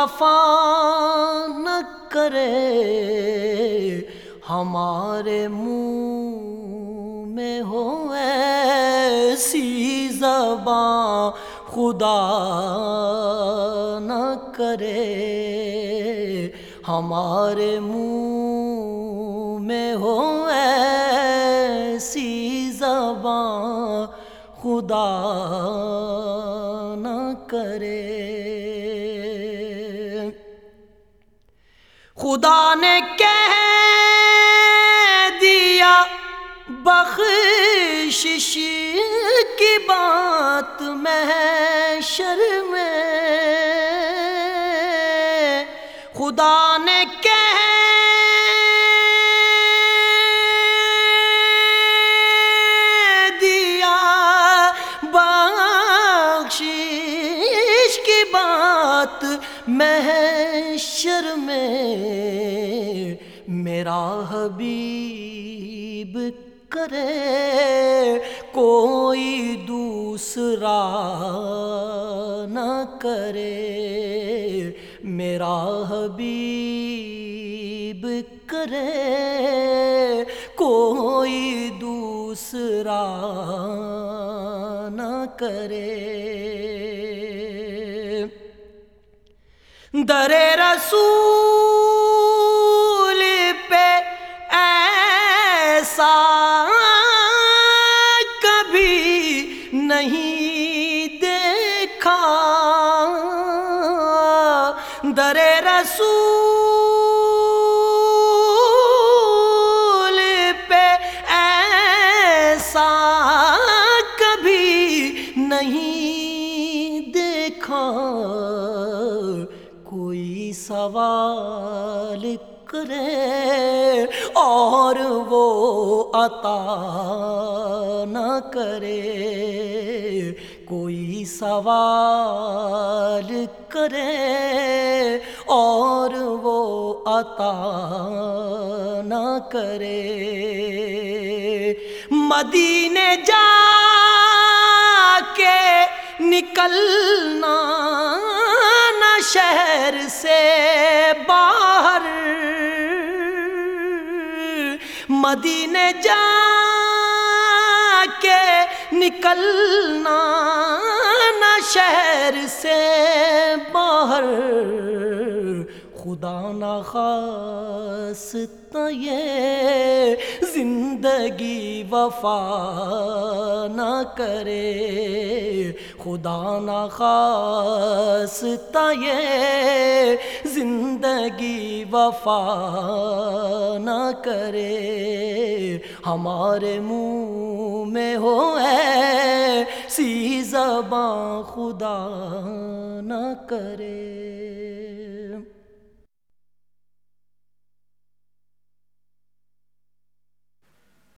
مصطفیٰ نہ کرے ہمارے منہ میں ہو ایسی زباں خدا نہ کرے ہمارے منہ میں ہو ایسی زباں خدا نہ کرے خدا نے کہہ دیا بخشش کی بات میں میں۔ خدا نے کہہ دیا بخشش محشر میں میرا حبیب کرے، کوئی دوسرا نہ کرے۔ میرا حبیب کرے، کوئی دوسرا نہ کرے۔ در رسول پہ ایسا کبھی نہیں دیکھا۔ در رسول پہ ایسا کبھی نہیں کوئی سوال کرے اور وہ عطا نہ کرے، کوئی سوال کرے اور وہ عطا نہ کرے۔ مدینے جا کے نکلنا نہ شہر سے باہر۔ مدینے جا کے نکلنا نہ شہر سے باہر۔ خدا نہ خاص یہ زندگی وفا نہ کرے۔ خدا نہ خاص یہ زندگی وفا نہ کرے۔ ہمارے منہ میں ہو ہے سی زباں خدا نہ کرے۔